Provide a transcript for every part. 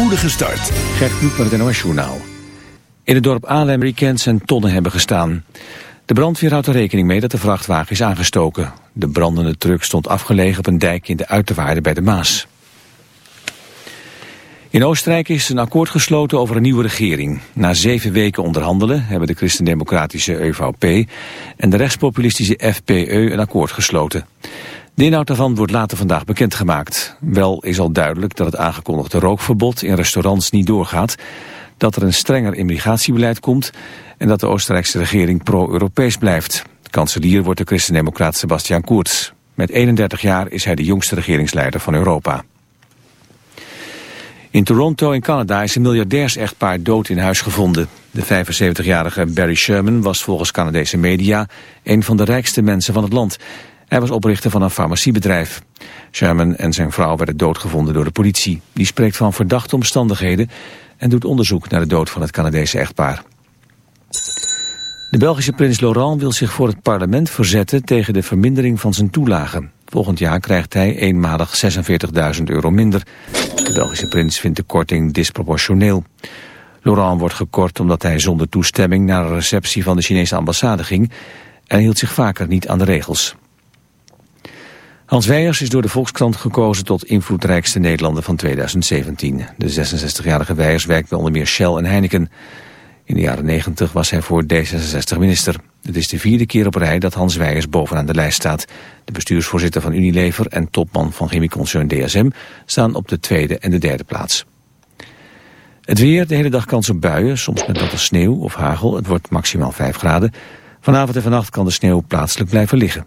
spoedige start. Gert Kluk met het NOS Journaal. In het dorp Alem weekend zijn tonnen hebben gestaan. De brandweer houdt er rekening mee dat de vrachtwagen is aangestoken. De brandende truck stond afgelegen op een dijk in de uiterwaarden bij de Maas. In Oostenrijk is een akkoord gesloten over een nieuwe regering. Na zeven weken onderhandelen hebben de christendemocratische EVP en de rechtspopulistische FPE een akkoord gesloten. De inhoud daarvan wordt later vandaag bekendgemaakt. Wel is al duidelijk dat het aangekondigde rookverbod in restaurants niet doorgaat, dat er een strenger immigratiebeleid komt en dat de Oostenrijkse regering pro-Europees blijft. Kanselier wordt de christendemocraat Sebastian Kurz. Met 31 jaar is hij de jongste regeringsleider van Europa. In Toronto in Canada is een miljardairs-echtpaar dood in huis gevonden. De 75-jarige Barry Sherman was volgens Canadese media een van de rijkste mensen van het land. Hij was oprichter van een farmaciebedrijf. Sherman en zijn vrouw werden doodgevonden door de politie. Die spreekt van verdachte omstandigheden en doet onderzoek naar de dood van het Canadese echtpaar. De Belgische prins Laurent wil zich voor het parlement verzetten tegen de vermindering van zijn toelagen. Volgend jaar krijgt hij eenmalig 46.000 euro minder. De Belgische prins vindt de korting disproportioneel. Laurent wordt gekort omdat hij zonder toestemming naar een receptie van de Chinese ambassade ging en hield zich vaker niet aan de regels. Hans Weijers is door de Volkskrant gekozen tot invloedrijkste Nederlander van 2017. De 66-jarige Weijers werkt bij onder meer Shell en Heineken. In de jaren 90 was hij voor D66 minister. Het is de vierde keer op rij dat Hans Weijers bovenaan de lijst staat. De bestuursvoorzitter van Unilever en topman van chemieconcern DSM staan op de tweede en de derde plaats. Het weer, de hele dag kans op buien, soms met natte sneeuw of hagel. Het wordt maximaal 5 graden. Vanavond en vannacht kan de sneeuw plaatselijk blijven liggen.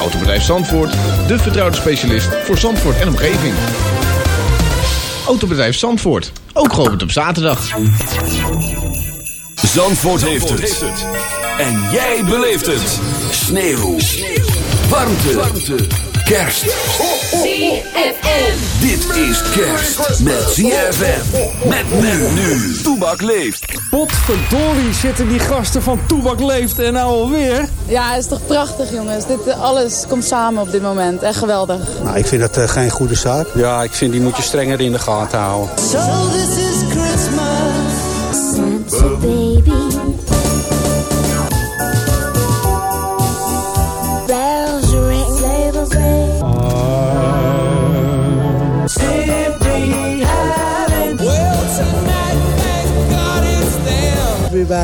Autobedrijf Zandvoort, de vertrouwde specialist voor Zandvoort en omgeving. Autobedrijf Zandvoort, ook geopend op zaterdag. Zandvoort, heeft, het. En jij beleeft het. Sneeuw. Sneeuw. Warmte. Warmte. Kerst. ZFM. Dit is kerst met ZFM. Met men nu. Toebak leeft. Potverdorie zitten die gasten van Toebak leeft en nou alweer. Ja, het is toch prachtig jongens. Dit, eh, alles komt samen op dit moment. Echt geweldig. Nou, ik vind dat uh, geen goede zaak. Ja, ik vind die moet je strenger in de gaten houden. So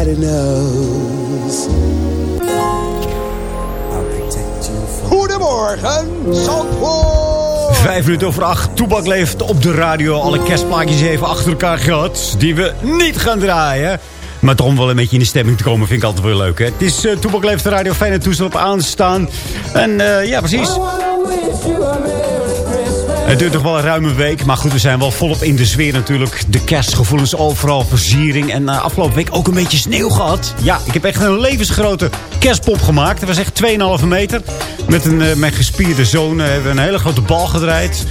Everybody knows. Goedemorgen, Zandvoort. Vijf minuten over acht. Toebak leeft op de radio. Alle kerstplaatjes even achter elkaar gehad. Die we niet gaan draaien. Maar toch om wel een beetje in de stemming te komen vind ik altijd wel leuk. Hè? Het is uh, Toebak leeft de radio. Fijne toestel op aanstaan. En uh, ja, precies. Het duurt nog wel een ruime week. Maar goed, we zijn wel volop in de sfeer natuurlijk. De kerstgevoelens overal, versiering. En uh, afgelopen week ook een beetje sneeuw gehad. Ja, ik heb echt een levensgrote kerstpop gemaakt. Het was echt 2,5 meter. Met een, uh, mijn gespierde zoon uh, hebben we een hele grote bal gedraaid.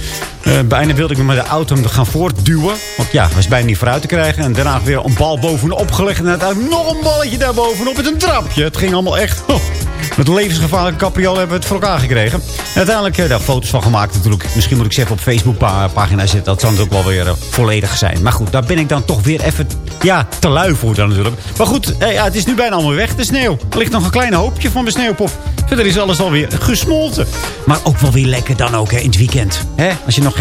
Bijna wilde ik me met de auto gaan voortduwen. Want ja, was bijna niet vooruit te krijgen. En daarna weer een bal bovenop gelegd. En uiteindelijk nog een balletje daarbovenop met een trapje. Het ging allemaal echt... Oh, met levensgevaarlijke capriool hebben we het voor elkaar gekregen. En uiteindelijk uh, daar foto's van gemaakt natuurlijk. Misschien moet ik ze even op Facebook pagina zetten. Dat het ook wel weer uh, volledig zijn. Maar goed, daar ben ik dan toch weer even ja, te lui voor dan natuurlijk. Maar goed, uh, ja, het is nu bijna allemaal weg, de sneeuw. Er ligt nog een klein hoopje van mijn sneeuwpop. Verder is alles alweer gesmolten. Maar ook wel weer lekker dan ook hè, in het weekend. Hè? Als je nog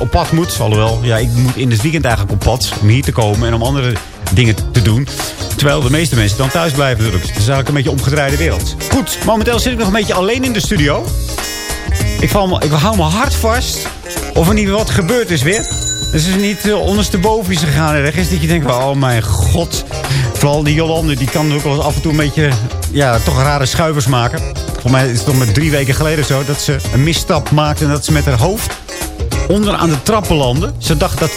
op pad moet. Alhoewel, ja, ik moet in het weekend eigenlijk op pad. Om hier te komen en om andere dingen te doen. Terwijl de meeste mensen dan thuis blijven natuurlijk. Het is eigenlijk een beetje een omgedraaide wereld. Goed, momenteel zit ik nog een beetje alleen in de studio. Ik, val, ik hou mijn hart vast. Of er niet wat gebeurd is weer. Dus het is niet uh, ondersteboven is gegaan ergens. Dat je denkt, oh mijn god. Vooral die Jolande, die kan ook wel af en toe een beetje... Ja, toch rare schuivers maken. Volgens mij is het nog met drie weken geleden zo... dat ze een misstap maakte en dat ze met haar hoofd onder aan de trappen landen. Ze dacht dat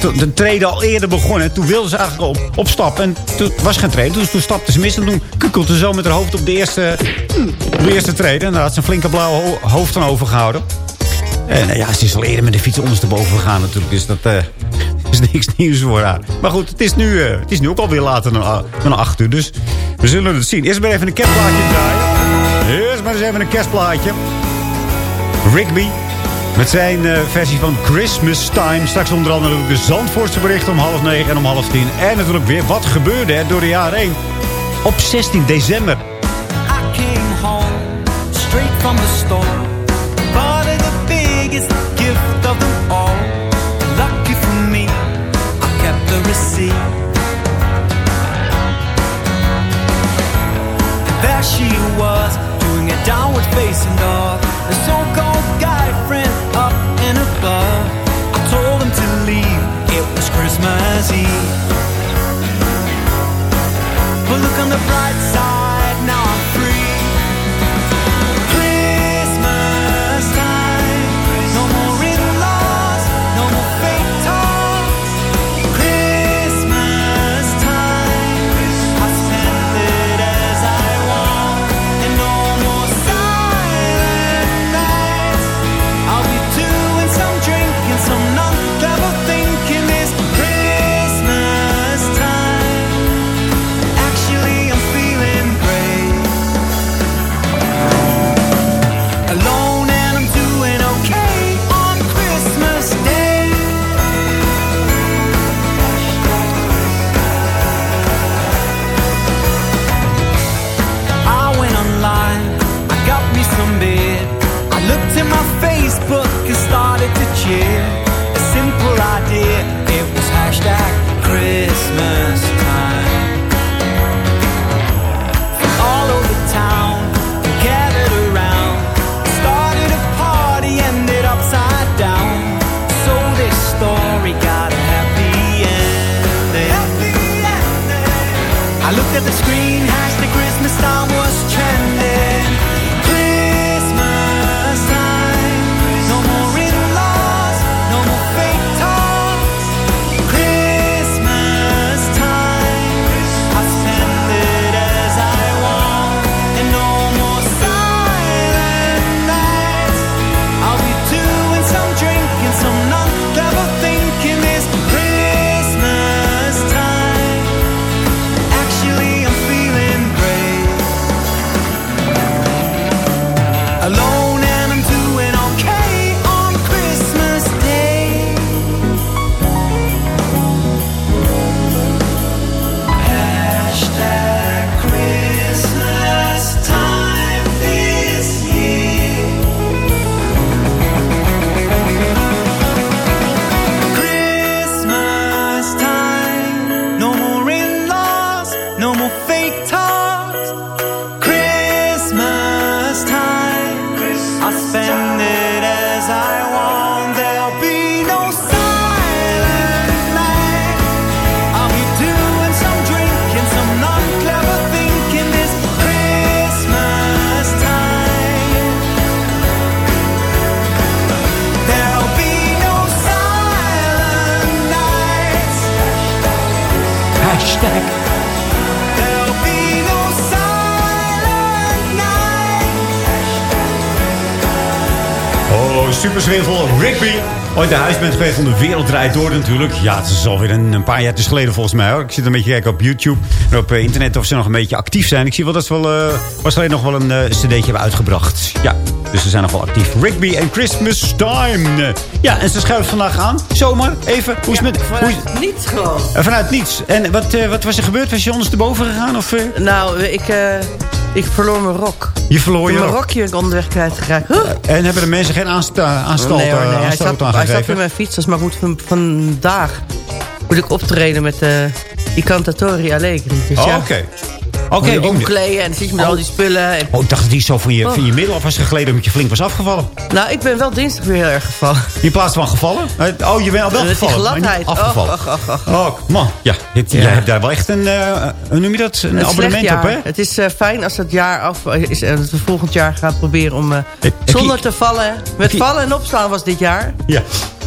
de, de treden al eerder begonnen. Toen wilde ze eigenlijk op, opstappen. En toen was geen treden. Dus toen stapte ze mis. En toen kukkelde ze zo met haar hoofd op de eerste, de eerste treden. En daar had ze een flinke blauwe ho hoofd aan overgehouden. En uh, ja, ze is al eerder met de fiets ondersteboven gegaan natuurlijk. Dus dat uh, is niks nieuws voor haar. Maar goed, het is nu, uh, het is nu ook alweer later dan, dan 8 uur. Dus we zullen het zien. Eerst maar even een kerstplaatje draaien. Eerst maar eens even een kerstplaatje. Rigby. Met zijn uh, versie van Christmas Time. Straks onder andere de Zandvoortse bericht om half negen en om half tien. En natuurlijk weer wat gebeurde er door de jaren heen. Op 16 december. I came home straight from the store. Bought the biggest gift of them all. Lucky for me, I kept the receipt. And there she was, downward facing dog. The so-called guy friend up and above. I told him to leave, it was Christmas Eve. But look on the bright side, night. Super swinvel. Rigby. Ooit de huisband geweest van de wereld draait door natuurlijk. Ja, het is alweer een, een paar jaar geleden volgens mij hoor. Ik zit een beetje kijken op YouTube en op eh, internet of ze nog een beetje actief zijn. Ik zie wel dat ze wel, uh, alleen nog wel een uh, cd'tje hebben uitgebracht. Ja, dus ze zijn nog wel actief. Rigby en Christmas Time. ja, en ze schuiven vandaag aan. Zomaar, even. Hoe is ja, met... Vanuit hoe niets gewoon. vanuit niets. En wat, wat was er gebeurd? Was je ondersteboven gegaan? Of, Nou, ik... Ik verloor mijn rok. Je verloor je mijn rok? rokje onderweg kwijtgeraakt. Huh? En hebben de mensen geen aansta aanstal nee, hoor, nee. hij zat, hij zat in mijn fiets, maar ik moet van, vandaag moet ik optreden met de uh, Cantatori Allegri. Dus oh, ja. oké. Okay. Oké, okay, omkleden en dan zit je met oh. al die spullen. En... Oh, ik dacht dat die zo van je, oh. van je middel af was gegleden omdat je flink was afgevallen. Nou, ik ben wel dinsdag weer heel erg gevallen. In plaats van gevallen? Oh, je bent al wel Met gevallen, die gladheid. afgevallen. Och, och, och, oh, man. Ja, dit, ja. jij hebt daar wel echt een, uh, hoe noem je dat? Een, abonnement op, hè? Het is uh, fijn als het jaar af is en dat we volgend jaar gaan proberen om uh, zonder je, te vallen. Met je, vallen en opstaan was dit jaar. Ja.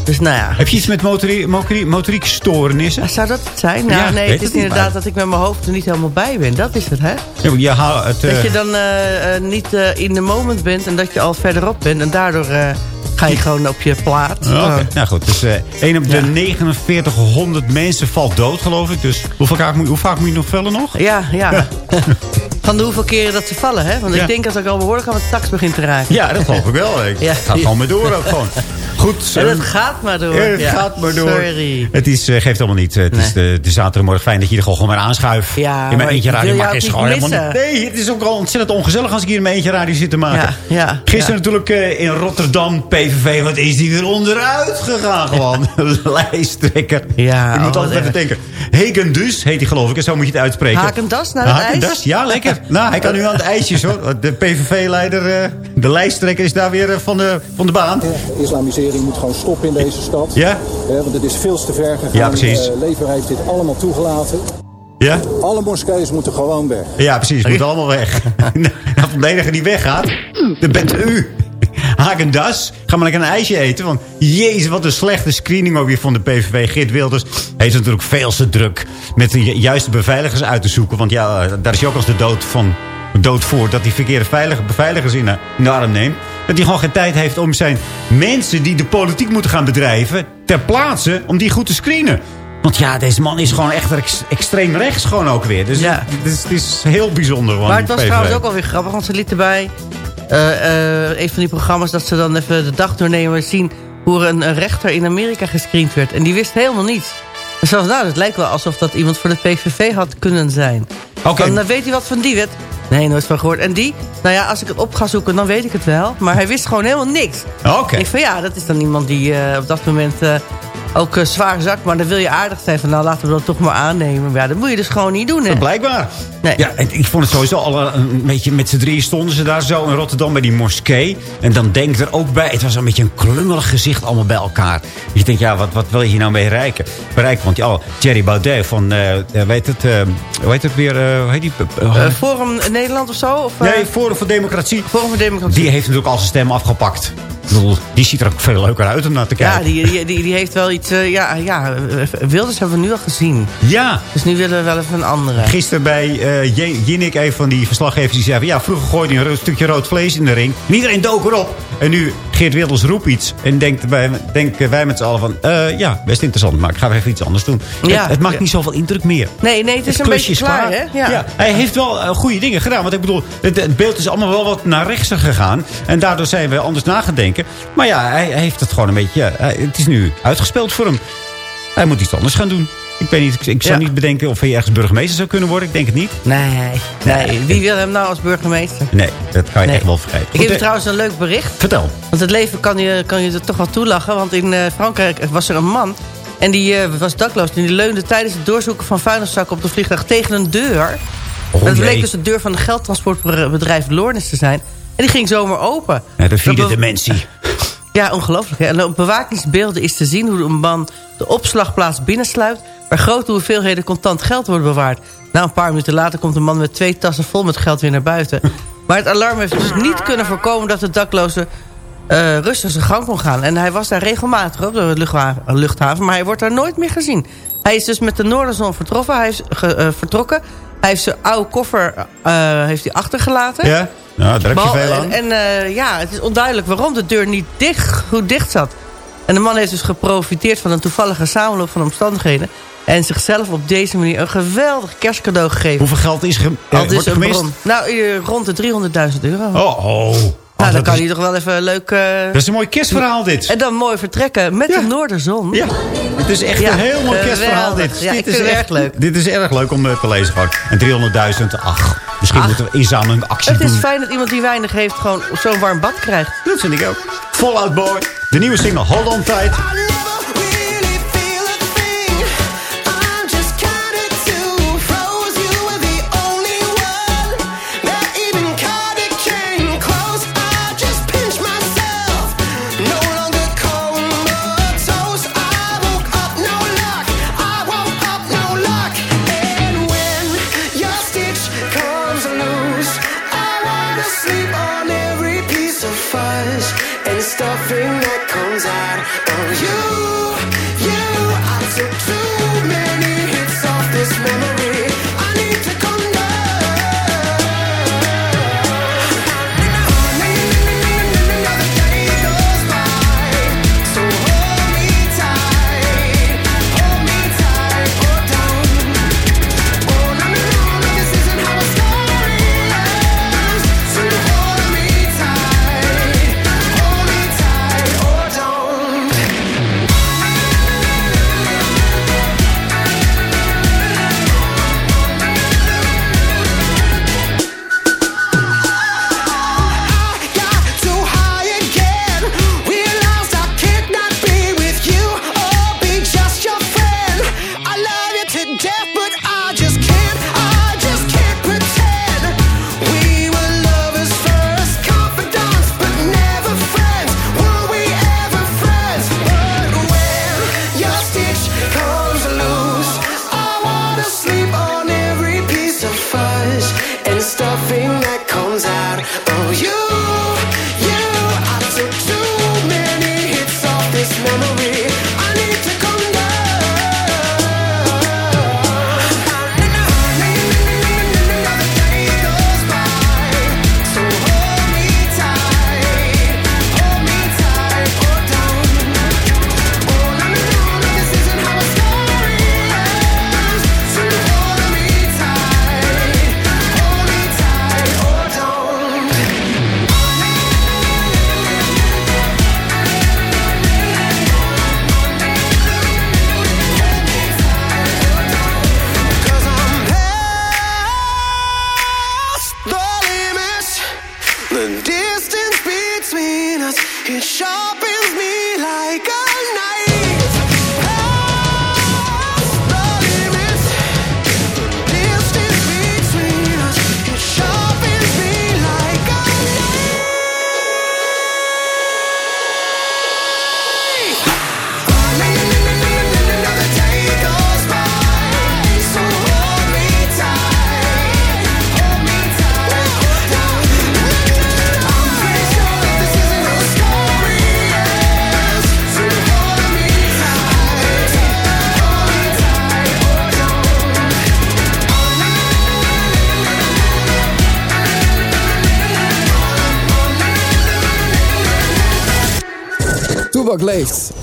Dus nou ja. Heb je iets met motorie, motorie, motoriek stoornissen? Zou dat het zijn? Nou, ja, nee, het is inderdaad maar... dat ik met mijn hoofd er niet helemaal bij ben. Dat is het, hè? Ja, je het, uh... Dat je dan uh, uh, niet in de moment bent en dat je al verderop bent. En daardoor ga je gewoon op je. Oké, okay. nou goed. Dus 1 op de ja. 4900 mensen valt dood, geloof ik. Dus hoe vaak, moet, hoe vaak moet je nog vellen nog? Ja, ja. Van de hoeveel keren dat ze vallen, hè? Want ja. ik denk dat ik al behoorlijk aan het tax begint te raken. Ja, dat geloof ik wel. Ik ja. Het gaat gewoon maar door ook gewoon. Goed. En het gaat maar door. Het ja. gaat maar door. Sorry. Het is, uh, geeft allemaal niet. Het nee. is de, de zaterdagmorgen fijn dat je er gewoon maar aanschuift. Ja, in mijn eentje radio maken is gewoon missen. helemaal niet. Nee, het is ook al ontzettend ongezellig als ik hier in mijn eentje radio zit te maken. Ja, ja, Gisteren natuurlijk uh, in Rotterdam, PVV. Wat is die weer onderuit gegaan gewoon. Lijsttrekker. Ja, ik moet oh, altijd even denken. Hegen dus heet hij geloof ik. En zo moet je het uitspreken. Hakendas naar het Hakendas, ja lekker. Nou, hij kan nu aan het ijsjes hoor. De PVV-leider, uh, de lijsttrekker is daar weer van, de, van de baan. De islamisering moet gewoon stoppen in deze stad. Ja? ja want het is veel te ver gegaan. Ja, precies. Uh, Lever heeft dit allemaal toegelaten. Ja? Alle moskees moeten gewoon weg. Ja, precies. Ze moeten allemaal weg. nou, de enige die weggaat, dat bent u. Hagendas. Ga maar lekker een ijsje eten. Want jezus, wat een slechte screening ook weer van de PVV. Geert Wilders heeft natuurlijk veel te druk. Met de juiste beveiligers uit te zoeken. Want ja, daar is hij ook als de dood van dood voor. Dat hij verkeerde veilige beveiligers in de, in de arm neemt. Dat hij gewoon geen tijd heeft om zijn mensen die de politiek moeten gaan bedrijven... ter plaatse, om die goed te screenen. Want ja, deze man is gewoon echt ex extreem rechts gewoon ook weer. Dus ja. het, is, het is heel bijzonder. Maar het was PVV. trouwens ook alweer grappig. Want ze lieten bij uh, uh, een van die programma's... dat ze dan even de dag doornemen zien... hoe een, een rechter in Amerika gescreend werd. En die wist helemaal niets. En zelfs nou, het lijkt wel alsof dat iemand voor de PVV had kunnen zijn. Oké. Okay. Dan weet hij wat van die wet. Nee, nooit van gehoord. En die? Nou ja, als ik het op ga zoeken, dan weet ik het wel. Maar hij wist gewoon helemaal niks. Oké. Okay. Ik van ja, dat is dan iemand die uh, op dat moment uh, ook uh, zwaar zak. Maar dan wil je aardig zijn van nou laten we dat toch maar aannemen. Maar ja, dat moet je dus gewoon niet doen. Hè? Blijkbaar. Nee. Ja, en ik vond het sowieso al een beetje met z'n drieën stonden ze daar zo in Rotterdam bij die moskee. En dan denk er ook bij, het was een beetje een klungelig gezicht allemaal bij elkaar. Je denkt, ja, wat, wat wil je hier nou mee bereiken? bereiken want ja, Thierry Baudet van, weet het, heet het weer, hoe heet die? Forum Nederland of zo? Of, nee, Forum voor Democratie. Forum voor Democratie. Die heeft natuurlijk al zijn stem afgepakt. Die ziet er ook veel leuker uit om naar te kijken. Ja, die, die, die, heeft wel iets... Uh, ja, ja, Wilders hebben we nu al gezien. Ja. Dus nu willen we wel even een andere. Gisteren bij uh, Jinnik, een van die verslaggevers, die zei... Van, ja, vroeger gooide hij een stukje rood vlees in de ring. En iedereen dook erop. En nu Geert Wilders roept iets. En denkt wij, denken wij met z'n allen van... Uh, ja, best interessant, maar ik ga even iets anders doen. Ja, het, het maakt ja. niet zoveel indruk meer. Nee, nee, het is het een beetje klaar, hè? Ja. ja. hij heeft wel goede dingen gedaan. Want ik bedoel, het, het, beeld is allemaal wel wat naar rechts gegaan. En daardoor zijn we anders na gaan denken. Maar ja, hij, hij heeft het gewoon een beetje... Ja, het is nu uitgespeeld voor hem. Hij moet iets anders gaan doen. Ik weet niet, ik, ik zou Ja. niet bedenken of hij ergens burgemeester zou kunnen worden. Ik denk het niet. Nee, nee. Wie wil hem nou als burgemeester? Nee, dat kan je Nee. echt wel vergeten. Ik heb eh, trouwens een leuk bericht. Vertel. Want het leven kan je, kan je er toch wel toelachen. Want in eh, Frankrijk was er een man. En die eh, was dakloos. En die leunde tijdens het doorzoeken van vuilniszakken op de vliegtuig tegen een deur. Oh, dat bleek dus de deur van de geldtransportbedrijf Lourdes te zijn. En die ging zomaar open. Ja, de vierde Dat dimensie. Ja, ongelooflijk. Hè? En op bewakingsbeelden is te zien hoe een man de opslagplaats binnensluipt... waar grote hoeveelheden contant geld worden bewaard. Na een paar minuten later komt een man met twee tassen vol met geld weer naar buiten. Maar het alarm heeft dus niet kunnen voorkomen dat de dakloze eh, rustig zijn gang kon gaan. En hij was daar regelmatig op de luchthaven, maar hij wordt daar nooit meer gezien. Hij is dus met de Noorderzon vertrokken. Hij, is ge- eh, vertrokken. hij heeft zijn oude koffer eh, heeft hij achtergelaten. Ja? Nou, daar heb je veel aan. En, eh, ja, het is onduidelijk waarom de deur niet dicht, goed dicht zat. En de man heeft dus geprofiteerd van een toevallige samenloop van omstandigheden... en zichzelf op deze manier een geweldig kerstcadeau gegeven. Hoeveel geld is wordt er een gemist? bron. Nou, rond de 300.000 euro. Oh, oh. Nou, dan kan hij toch wel even leuk... eh, Dat is een mooi kerstverhaal dit. En dan mooi vertrekken met de Noorderzon. Ja, het is echt Ja, een heel mooi kerstverhaal dit. Ja, dit is echt erg leuk. Dit is erg leuk om eh, te lezen gewoon. En 300.000, ach. Misschien moeten we een actie Het is doen. fijn dat iemand die weinig heeft gewoon zo'n warm bad krijgt. Dat vind ik ook. Fallout Boy. De nieuwe single Hold On Tight.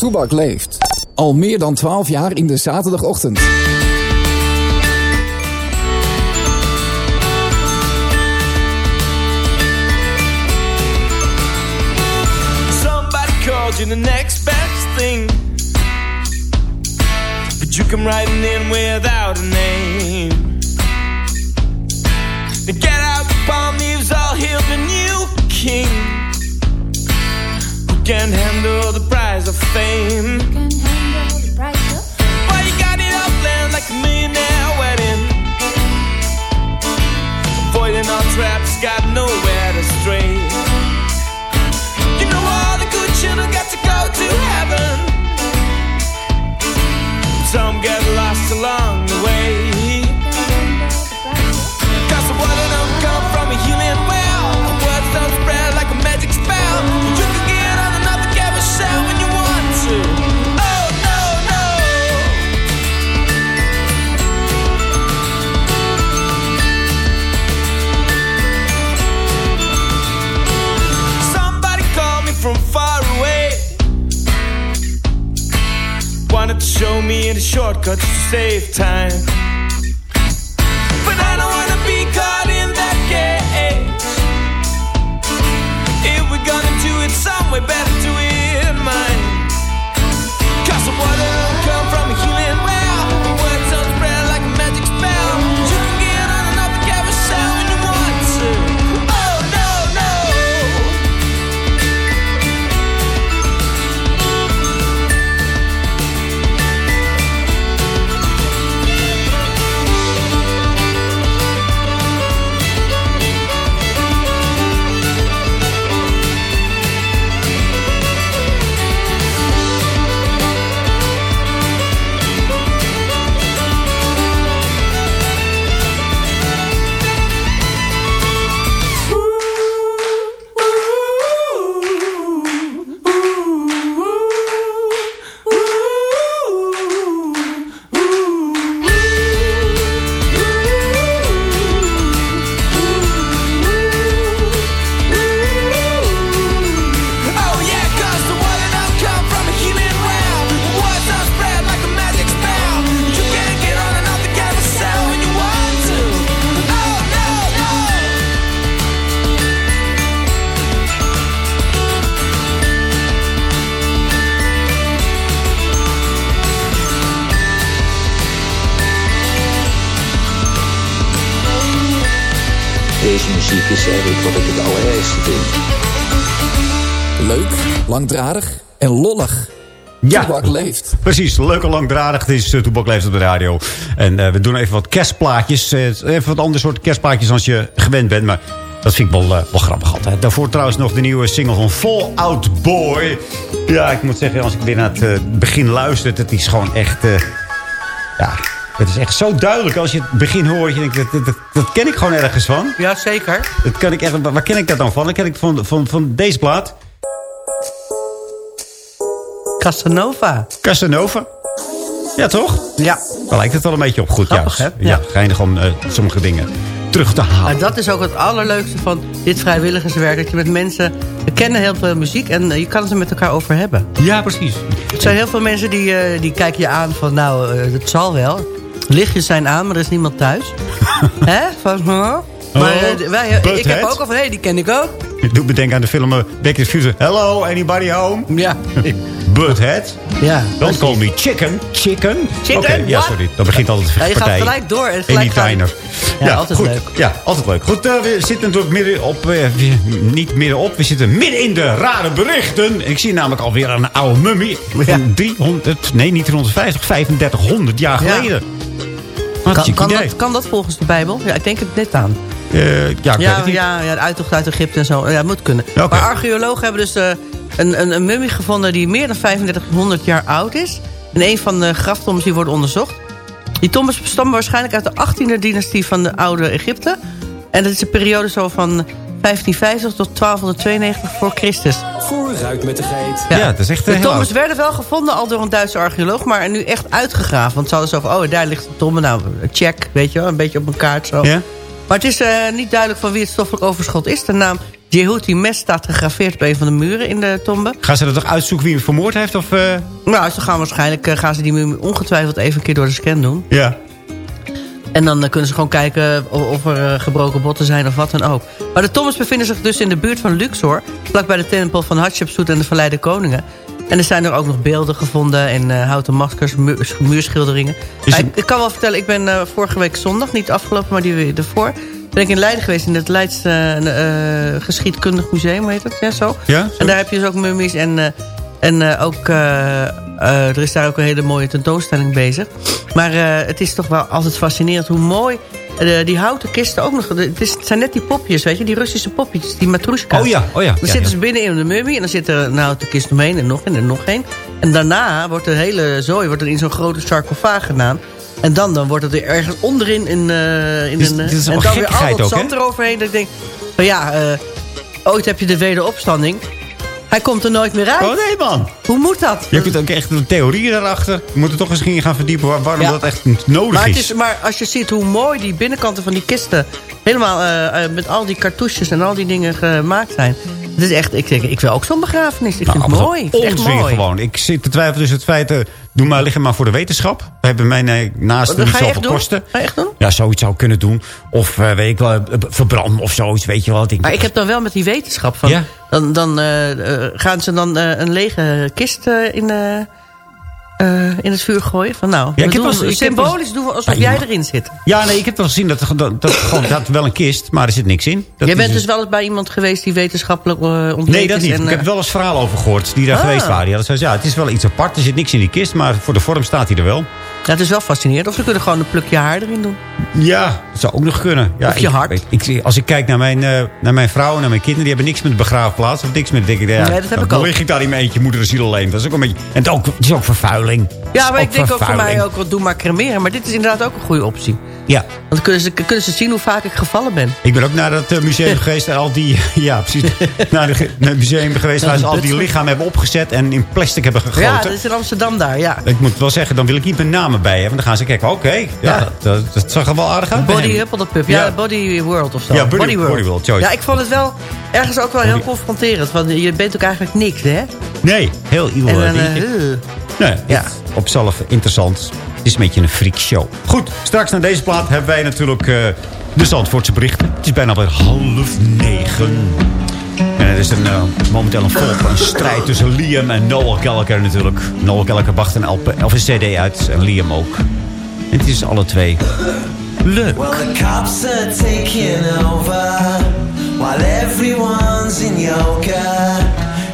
Toebak leeft. Al meer dan 12 jaar in de zaterdagochtend. Somebody called you the next best thing. But you come riding in without a name. Get out the palm leaves, all hail the new king. Who can handle the prize of fame? Why you got it all planned like a millionaire wedding? Avoiding all traps, got nowhere to stray. You know all the good children got to go to heaven. Some get lost along shortcuts to save time. But I don't wanna be caught in that cage. If we're gonna do it some way, better do it mine. Cause the langdradig en lollig. Ja, Toebak leeft. Precies, leuk en langdradig. Het is uh, Toebak leeft op de radio. En eh, we doen even wat kerstplaatjes. Eh, even wat ander soort kerstplaatjes als je gewend bent. Maar dat vind ik wel, eh, wel grappig altijd. Daarvoor trouwens nog de nieuwe single van Fallout Boy. Ja, ik moet zeggen, als ik weer naar het eh, begin luister... het is gewoon echt... eh, ja, het is echt zo duidelijk. Als je het begin hoort, je denkt, dat, dat, dat, dat ken ik gewoon ergens van. Ja, zeker. Dat kan ik echt, waar waar ken ik dat dan van? Dat ken ik van, van, van deze plaat. Casanova. Casanova. Ja, toch? Ja. Daar lijkt het wel een beetje op. Goed, Grappig, ja. hè? Ja, geinig om eh, sommige dingen terug te halen. En dat is ook het allerleukste van dit vrijwilligerswerk. Dat je met mensen... We kennen heel veel muziek en eh, je kan het er met elkaar over hebben. Ja, precies. Er zijn heel veel mensen die, eh, die kijken je aan van... Nou, het zal wel. Lichtjes zijn aan, maar er is niemand thuis. Hè? Van, huh? Maar eh, wij, ik heb ook al van... Hé, hey, die ken ik ook. Ik doe bedenken aan de film Back to the Future. Hello, anybody home? Ja. Butthead. Ja. Don't call me chicken. Chicken? Chicken, ja, sorry. Dat begint altijd de Ja, je gaat gelijk door en In gelijk die ga je- diner. Ja, altijd goed. leuk. Ja, altijd leuk. Goed, eh, we zitten natuurlijk midden op... eh, niet midden op, we zitten midden in de rare berichten. Ik zie namelijk alweer een oude mummie. Van 300, nee, niet 350, 3500 jaar Ja. geleden. Wat Kan, kan, idee. dat, kan dat volgens de Bijbel? Ja, ik denk het net aan. Eh, ja, ik weet Ja, het niet. ja, ja, de uittocht uit Egypte en zo. Ja, moet kunnen. Ja. Maar archeologen hebben dus een, een, een mummie gevonden... die meer dan 3500 jaar oud is. En een van de graftombes die worden onderzocht. Die tombes stammen waarschijnlijk uit de 18e dynastie van de oude Egypte. En dat is een periode zo van 1550 tot 1292 voor Christus. Vooruit met de geit. Ja, het is echt eh, De heel tombes oud. werden wel gevonden al door een Duitse archeoloog... maar nu echt uitgegraven. Want ze hadden zo van, oh, daar ligt de tombe. Nou, check, weet je wel, een beetje op een kaart zo. Ja? Maar het is eh, niet duidelijk van wie het stoffelijk overschot is. De naam Jehuti Mes staat gegraveerd op een van de muren in de tombe. Gaan ze er toch uitzoeken wie hem vermoord heeft? Of, eh, Nou, ze gaan waarschijnlijk eh, gaan ze die muur ongetwijfeld even een keer door de scan doen. Ja. En dan eh, kunnen ze gewoon kijken of er gebroken botten zijn of wat dan ook. Maar de tombes bevinden zich dus in de buurt van Luxor. Vlakbij de tempel van Hatshepsut en de Verleide Koningen. En er zijn er ook nog beelden gevonden en houten maskers, mu- muurschilderingen. Ik, ik kan wel vertellen, ik ben vorige week zondag, niet afgelopen, maar die week ervoor... ben ik in Leiden geweest in het Leids eh, eh, Geschiedkundig Museum, heet het, ja zo. Ja, En daar heb je dus ook mummies en, eh, en ook, er is daar ook een hele mooie tentoonstelling bezig. Maar het is toch wel altijd fascinerend hoe mooi die houten kisten ook nog... Het, is, het zijn net die popjes, weet je, die Russische popjes, die matroeska's. Oh ja, oh ja. Dan Ja, zitten ja. ze binnen in de mummie en dan zit er een houten kist omheen en nog een en nog een. En daarna wordt de hele zooi wordt er in zo'n grote sarcofaag gedaan. En dan, dan wordt het er ergens onderin in, eh, in is- een... en dan weer al dat ook, zand eroverheen. Dat ik denk, van ja, eh, ooit heb je de wederopstanding. Hij komt er nooit meer uit. Oh nee, man. Hoe moet dat? Je hebt ook echt een theorie daarachter. We moeten toch eens gaan gaan verdiepen waar- waarom Ja. dat echt nodig Maar, het is. is, maar als je ziet hoe mooi die binnenkanten van die kisten... helemaal eh, eh, met al die cartouches en al die dingen gemaakt zijn... Het is echt, ik, ik, ik wil ook zo'n begrafenis. Ik vind het Nou, mooi. Ik vind echt mooi. gewoon. Ik zit te twijfelen tussen het feit... eh, doe maar liggen maar voor de wetenschap. We hebben mijn eh, naasten Dat niet je zoveel kosten. Ga je echt doen? Ja, zoiets zou kunnen doen. Of eh, weet ik wel, verbrand of zoiets, weet je wel. Ik Maar ik heb dan wel met die wetenschap van... Ja? Dan, dan eh, eh, gaan ze dan eh, een lege kist in, in het vuur gooien. Van nou, Ja, doen- wel symbolisch doen we alsof Ja, jij erin zit. Ja, nee, ik heb wel gezien dat, dat, dat gewoon dat wel een kist, maar er zit niks in. Dat Jij bent dus wel eens bij iemand geweest die wetenschappelijk uh, Nee, dat niet. en, ik heb wel eens verhalen over gehoord die daar Ah. geweest waren. Ja, dat zei, ze, ja, het is wel iets apart. Er zit niks in die kist, maar voor de vorm staat hij er wel. Het is wel fascinerend. Of ze kunnen gewoon een plukje haar erin doen. Ja, dat zou ook nog kunnen. Ja, Of je ik- hart. Ik, ik- als ik kijk naar mijn, eh, naar mijn vrouw en naar mijn kinderen... die hebben niks met de begraafplaats of niks met... Denk ik, ja, Nee, dat heb dan ik ook. lig ik daar in mijn eentje, moeder ziel alleen. Dat is ook een beetje... En het, ook, het is ook vervuiling. Ja, maar ik denk ook voor mij ook, wat doe maar cremeren. Maar dit is inderdaad ook een goede optie. Ja, Want dan kunnen ze, kunnen ze zien hoe vaak ik gevallen ben. ik ben ook naar het eh, museum geweest en al die... Ja, precies. naar, de, naar het museum geweest waar ze al die lichamen hebben opgezet... en in plastic hebben gegoten. Ja, dat is in Amsterdam daar, ja. Ik moet wel zeggen, dan wil ik niet mijn namen bij hebben. Dan gaan ze kijken, oké, ja, Ja. Dat, dat, dat zag er wel aardig uit. Body de Pup. Ja. Body World of zo. Ja, Body- Body World. Ja, ik vond het wel ergens ook wel heel confronterend. Want je bent ook eigenlijk niks, hè? Nee, heel En eh, dan, uh. Nee, ja. op zichzelf interessant. Het is een beetje een freakshow. Goed, straks naar deze plaat hebben wij natuurlijk eh, de Zandvoortse berichten. Het is bijna weer half negen. En er is een, eh, momenteel een volk, een strijd tussen Liam en Noel Gallagher natuurlijk. Noel Gallagher bracht een, LP, of een cd uit en Liam ook. En het is alle twee leuk. Well, the cops are taking over while everyone's in yoga.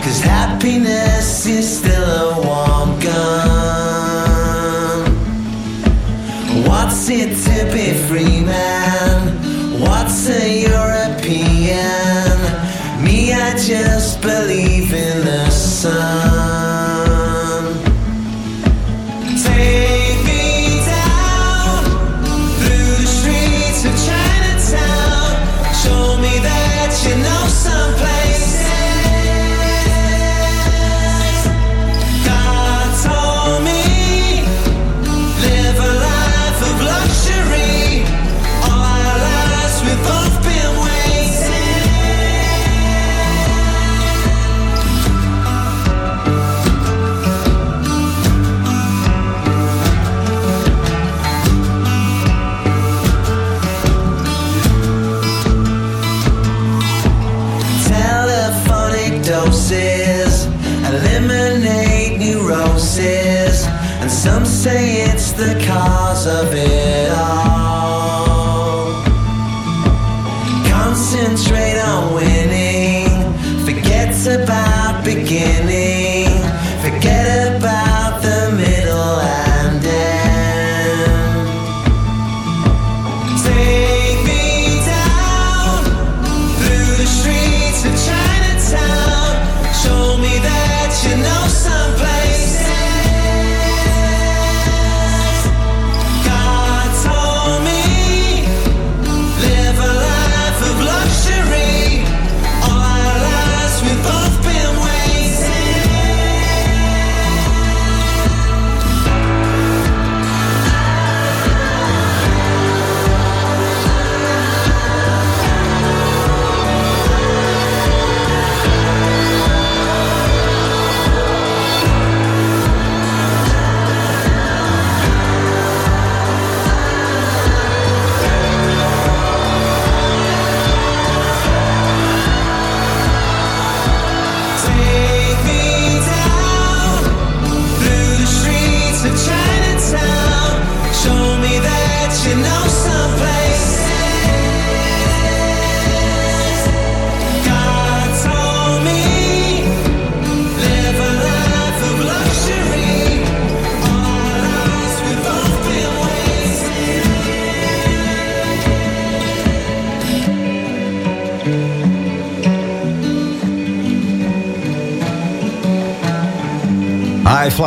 Cause happiness is still a warm gun. What's it to be free, man? What's a European? Just believe in the sun. And some say it's the cause of it all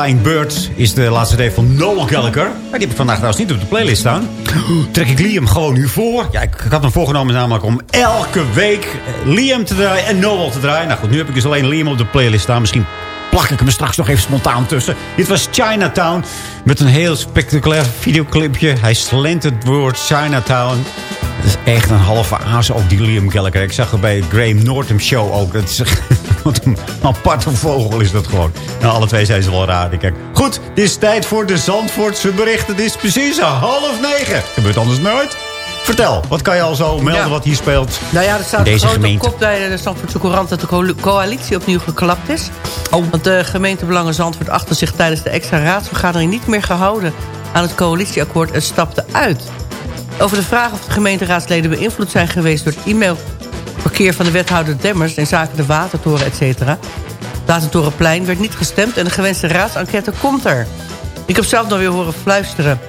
Flying Bird is de laatste day van Noel Gallagher. Maar die heb ik vandaag trouwens niet op de playlist staan. Trek ik Liam gewoon nu voor. Ja, ik, had me voorgenomen namelijk om elke week eh, Liam te draaien en Noel te draaien. Nou goed, nu heb ik dus alleen Liam op de playlist staan. Misschien plak ik hem straks nog even spontaan tussen. Dit was Chinatown met een heel spectaculair videoclipje. Hij slentert door Chinatown. Het is echt een halve aas ook, die Liam Gallagher. Ik zag het bij Graham Norton show ook. Dat is wat een aparte vogel is dat gewoon. Nou, alle twee zijn ze wel raar. Ik kijk. Goed, het is tijd voor de Zandvoortse berichten. Het is precies half negen. Gebeurt anders nooit. Vertel, wat kan je al zo melden Ja. wat hier speelt? Nou ja, er staat Deze een grote gemeente. kop bij de Zandvoortse Courant... dat de co- coalitie opnieuw geklapt is. Oh. Want de gemeentebelangen Zandvoort achter zich tijdens de extra raadsvergadering... niet meer gehouden aan het coalitieakkoord en stapte uit. Over de vraag of de gemeenteraadsleden beïnvloed zijn geweest... door het van de wethouder Demmers... in zaken de Watertoren, et cetera. Watertorenplein werd niet gestemd... en de gewenste raadsenquête komt er. Ik heb zelf nog weer horen fluisteren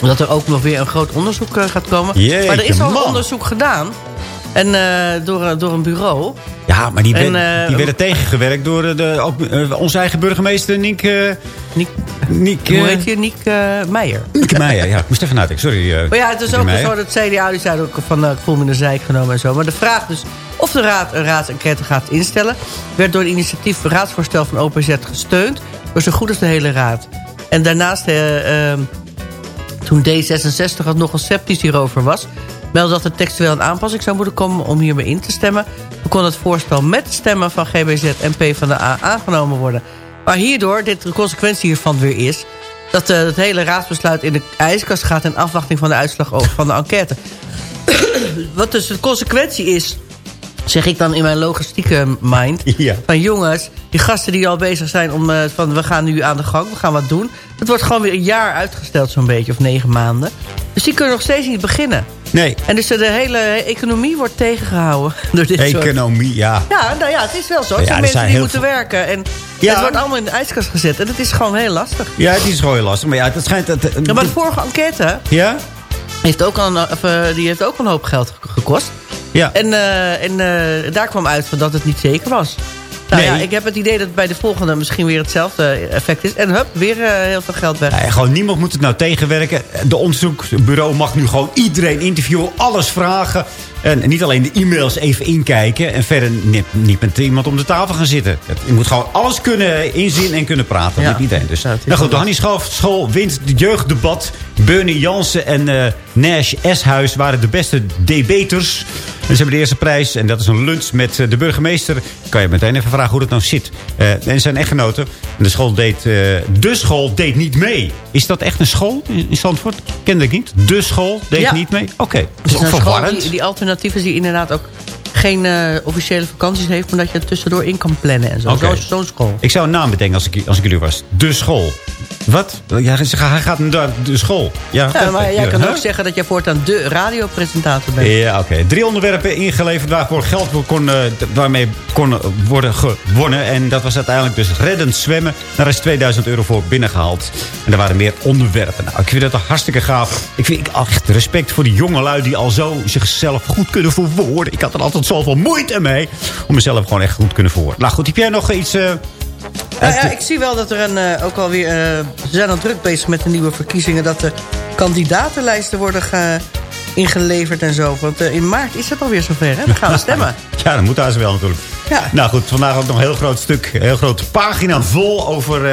dat er ook nog weer een groot onderzoek eh, gaat komen. Jeetje, maar er is al een man. onderzoek gedaan. En eh, door, eh, door een bureau. Ja, maar die, En, eh, die werden tegengewerkt door de, ook, onze eigen burgemeester Niek... eh, Niek, Niek, hoe heet je? Niek eh, Meijer. Niek Meijer, ja. Ik moest even nadenken, sorry. Maar ja, het is ook Meijer. zo dat CDA die zei ook van ik voel me in de zijk genomen en zo. Maar de vraag dus of de raad een raadsenquête gaat instellen... werd door het initiatief raadsvoorstel van OPZ gesteund... door zo goed als de hele raad. En daarnaast, eh, ehm, toen D66 het nogal sceptisch hierover was... meldde dat er textueel een aanpassing zou moeten komen om hiermee in te stemmen... kon het voorstel met stemmen van GBZ en PvdA aangenomen worden. Maar hierdoor, dit, de consequentie hiervan weer is... dat eh, het hele raadsbesluit in de ijskast gaat... in afwachting van de uitslag van de enquête. Wat dus de consequentie is... zeg ik dan in mijn logistieke mind... Ja. van jongens, die gasten die al bezig zijn om... eh, van we gaan nu aan de gang, we gaan wat doen... het wordt gewoon weer een jaar uitgesteld zo'n beetje, of negen maanden. Dus die kunnen nog steeds niet beginnen. Nee, En dus de hele economie wordt tegengehouden door dit soort... economie, ja. Ja, nou ja, het is wel zo. Ja, er zijn mensen die moeten veel- werken. En Ja. het wordt allemaal in de ijskast gezet. En het is gewoon heel lastig. Ja, het is gewoon heel lastig. Maar ja, het schijnt... Dat, Ja, maar de vorige enquête ja? heeft ook al een, of, eh, die heeft ook een hoop geld ge- gekost. Ja. En, eh, en eh, daar kwam uit van dat het niet zeker was. Nou Nee. ja, ik heb het idee dat bij de volgende misschien weer hetzelfde effect is. En hup, weer eh, heel veel geld weg. Nee, gewoon niemand moet het nou tegenwerken. De onderzoeksbureau mag nu gewoon iedereen interviewen, alles vragen. En niet alleen de e-mails even inkijken. En verder niet, niet met iemand om de tafel gaan zitten. Je moet gewoon alles kunnen inzien en kunnen praten Ja. met iedereen. Dus, Ja, nou goed, de Hannie School wint het jeugddebat. Bernie Jansen en eh, Nash Eshuis waren de beste debaters. En ze hebben de eerste prijs. En dat is een lunch met eh, de burgemeester. Kan je meteen even vragen hoe dat nou zit. Eh, en zijn echtgenoten. En de school deed, eh, de school deed niet mee. Is dat echt een school in Zandvoort? Kende ik niet. De school deed Ja. niet mee? Oké. Dat Dus is een school die, die alternatief is die inderdaad ook geen officiële vakanties heeft... maar dat je er tussendoor in kan plannen en zo. Is Zo'n school. Ik zou een naam bedenken als ik, als ik jullie was. De school. Wat? Ja, hij gaat naar de school. Ja, Ja, maar jij kan Huh? ook zeggen dat jij voortaan de radiopresentator bent. Ja, oké. Drie onderwerpen ingeleverd waarvoor geld kon, eh, waarmee kon worden gewonnen. En dat was uiteindelijk dus reddend zwemmen. Daar is 2000 euro voor binnengehaald. En er waren meer onderwerpen. Nou, ik vind dat hartstikke gaaf. Ik vind ik echt respect voor die jongelui die al zo zichzelf goed kunnen verwoorden. Ik had er altijd zoveel moeite mee om mezelf gewoon echt goed kunnen verwoorden. Nou goed, heb jij nog iets... eh, Nou ja, ik zie wel dat er een, eh, ook alweer... eh, ze zijn al druk bezig met de nieuwe verkiezingen... dat de kandidatenlijsten worden ge- ingeleverd en zo. Want eh, in maart is het alweer zover, hè? Dan gaan we stemmen. Ja, dat moet daar wel natuurlijk. Ja. Nou goed, vandaag ook nog een heel groot stuk, een heel grote pagina vol over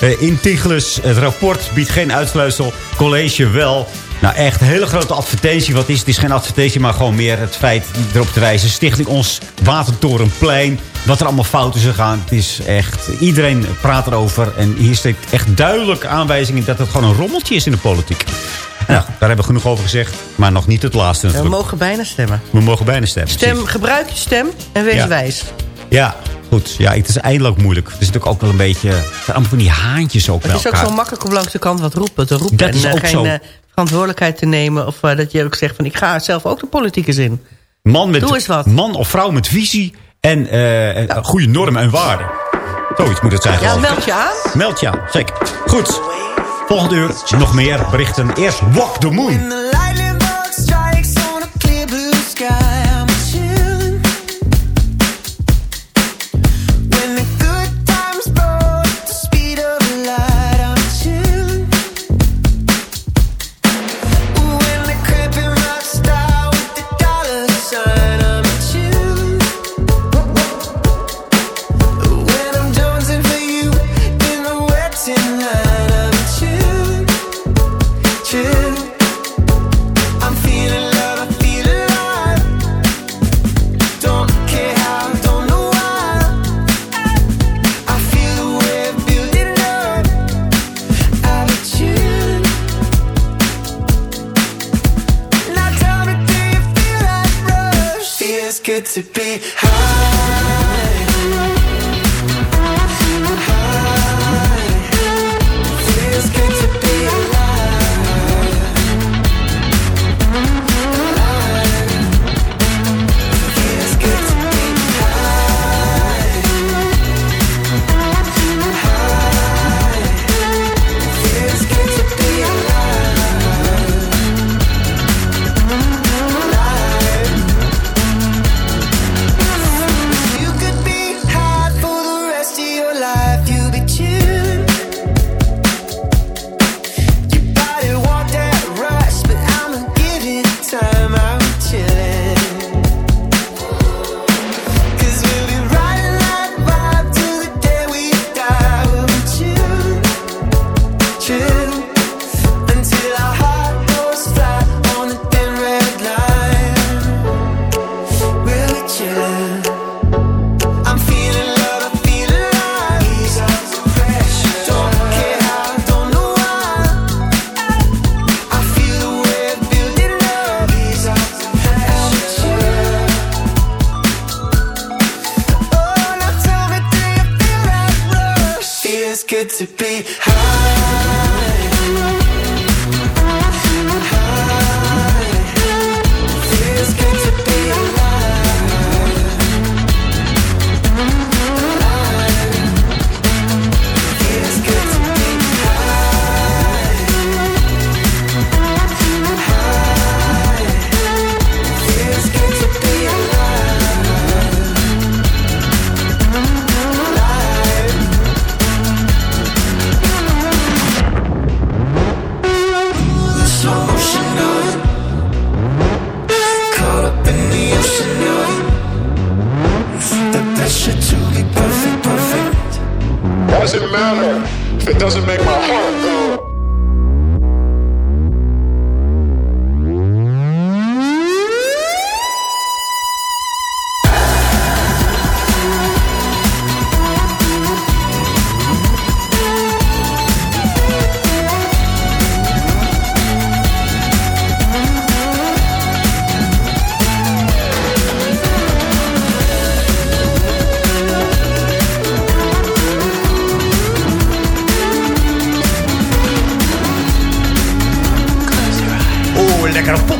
eh, Intiglus. Het rapport biedt geen uitsluitsel, college wel. Nou echt een hele grote advertentie. Wat is het? Het is geen advertentie, maar gewoon meer het feit erop te wijzen. Stichting Ons Watertorenplein. Wat er allemaal fout is gegaan. Het is echt, iedereen praat erover. En hier staat echt duidelijk aanwijzingen dat het gewoon een rommeltje is in de politiek. Nou, daar hebben we genoeg over gezegd. Maar nog niet het laatste we mogen bijna stemmen. We mogen bijna stemmen. Stem, gebruik je stem en wees Ja. wijs. Ja, goed. Ja, het is eindelijk moeilijk. Het is natuurlijk ook wel een beetje... Allemaal van die haantjes ook Het is ook zo makkelijk om langs de kant wat roepen, te roepen. Dat en is eh, ook geen zo. eh, verantwoordelijkheid te nemen. Of eh, dat je ook zegt van ik ga zelf ook de politieke zin. Man, met, Doe eens wat. man of vrouw met visie en eh, eh, goede normen en waarden. Zoiets moet het zijn. Ja, meld je aan. Meld je aan, zeker. Goed. Volgende uur nog meer berichten. Eerst Walk the Moon.